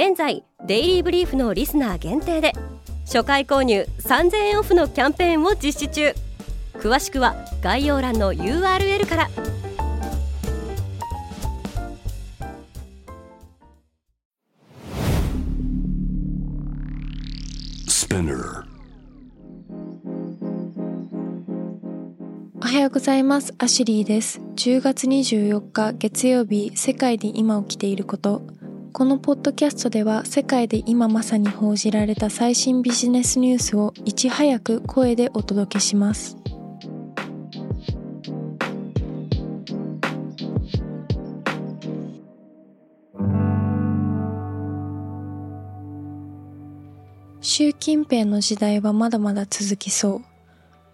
現在デイリーブリーフのリスナー限定で初回購入3000円オフのキャンペーンを実施中。詳しくは概要欄の URL から。おはようございます。アシュリーです。10月24日月曜日世界で今起きていることこのポッドキャストでは世界で今まさに報じられた最新ビジネスニュースをいち早く声でお届けします習近平の時代はまだまだ続きそう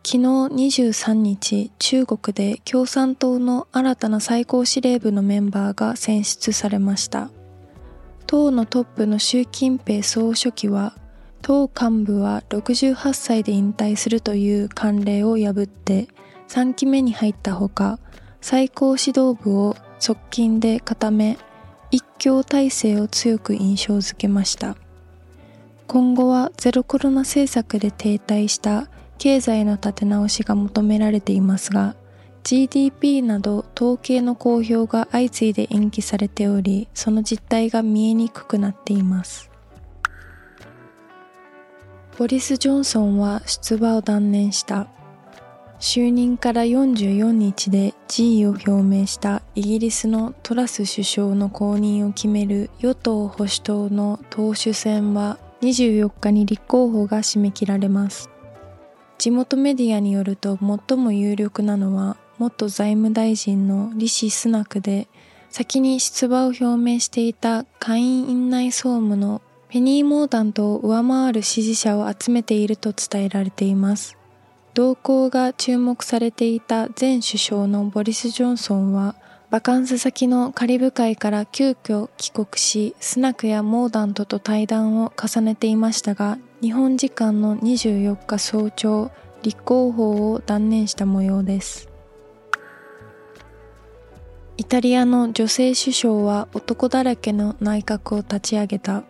昨日23日、中国で共産党の新たな最高司令部のメンバーが選出されました。党のトップの習近平総書記は、党幹部は68歳で引退するという慣例を破って3期目に入ったほか、最高指導部を側近で固め、一強体制を強く印象づけました。今後はゼロコロナ政策で停滞した経済の立て直しが求められていますが GDP など統計の公表が相次いで延期されておりその実態が見えにくくなっています。ボリス・ジョンソンは出馬を断念した。就任から44日で辞意を表明した。イギリスのトラス首相の後任を決める与党保守党の党首選は24日に立候補が締め切られます。地元メディアによると最も有力なのは元財務大臣のリシ・スナクで先に出馬を表明していた下院院内総務のペニー・モーダントを上回る支持者を集めていると伝えられています。動向が注目されていた前首相のボリス・ジョンソンはバカンス先のカリブ海から急遽帰国し、スナクやモーダントと対談を重ねていましたが、日本時間の24日早朝、立候補を断念した模様です。イタリアの女性首相は男だらけの内閣を立ち上げた。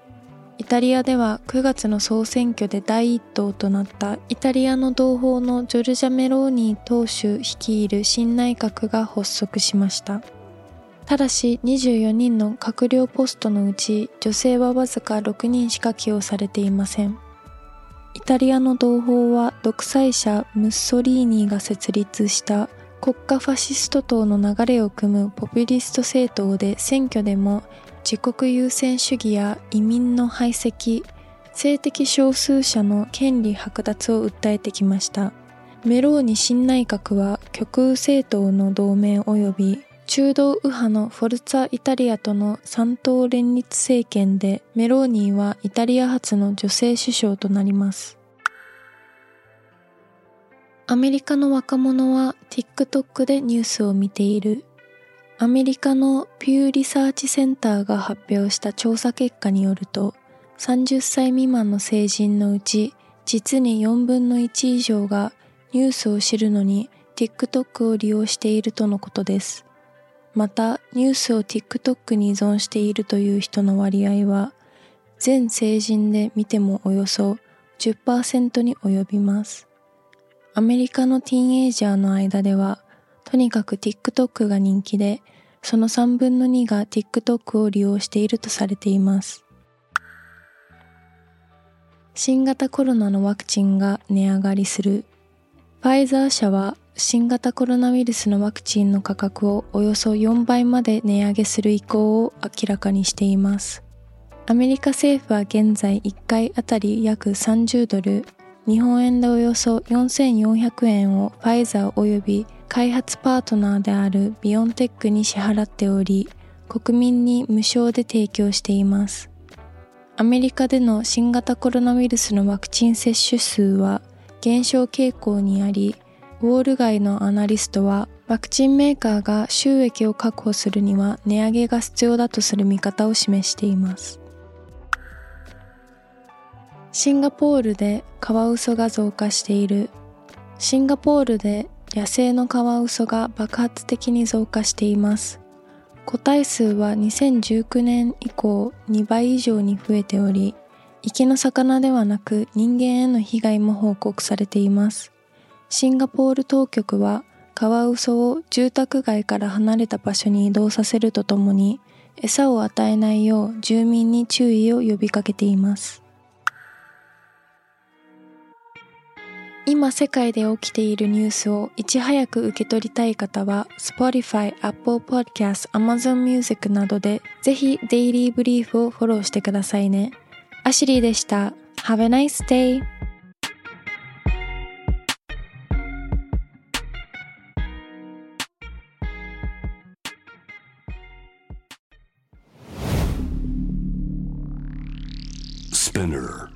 イタリアでは9月の総選挙で第一党となったイタリアの同胞のジョルジャ・メローニ党首率いる新内閣が発足しました。ただし24人の閣僚ポストのうち女性はわずか6人しか起用されていません。イタリアの同胞は独裁者ムッソリーニが設立した国家ファシスト党の流れを組むポピュリスト政党で選挙でも自国優先主義や移民の排斥、性的少数者の権利剥奪を訴えてきました。メローニ新内閣は極右政党の同盟及び中道右派のフォルツァ・イタリアとの三党連立政権でメローニーはイタリア初の女性首相となります。アメリカの若者は TikTok でニュースを見ている。アメリカのピューリサーチセンターが発表した調査結果によると、30歳未満の成人のうち、実に4分の1以上がニュースを知るのに TikTok を利用しているとのことです。また、ニュースを TikTok に依存しているという人の割合は、全成人で見てもおよそ10%に及びます。アメリカのティーンエイジャーの間では、とにかく TikTok が人気で、その3分の2が TikTok を利用しているとされています。新型コロナのワクチンが値上がりする。ファイザー社は新型コロナウイルスのワクチンの価格をおよそ4倍まで値上げする意向を明らかにしています。アメリカ政府は現在1回あたり約30ドル、日本円でおよそ4400円をファイザー及び開発パートナーであるビオンテックに支払っており、国民に無償で提供しています。アメリカでの新型コロナウイルスのワクチン接種数は減少傾向にあり、ウォール街のアナリストはワクチンメーカーが収益を確保するには値上げが必要だとする見方を示しています。シンガポールでカワウソが増加している。シンガポールで野生のカワウソが爆発的に増加しています。個体数は2019年以降2倍以上に増えており、池の魚ではなく人間への被害も報告されています。シンガポール当局はカワウソを住宅街から離れた場所に移動させるとともに餌を与えないよう住民に注意を呼びかけています。今世界で起きているニュースをいち早く受け取りたい方は Spotify、Apple Podcast、Amazon Music などでぜひデイリーブリーフをフォローしてくださいね。アシリーでした。Have a nice day! Spinner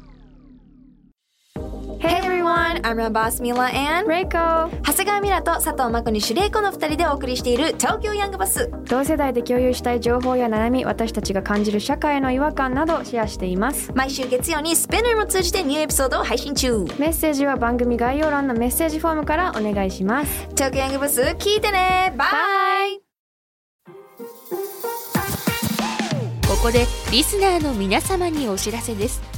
I'm your boss Mila and Reiko. 長谷川ミラと佐藤真子にシュレイコの二人でお送りしている東京ヤングバス同世代で共有したい情報や悩み私たちが感じる社会の違和感などシェアしています。毎週月曜にスペナーも通じてニューエピソードを配信中。メッセージは番組概要欄のメッセージフォームからお願いします。東京ヤングバス聞いてね。バイここでリスナーの皆様にお知らせです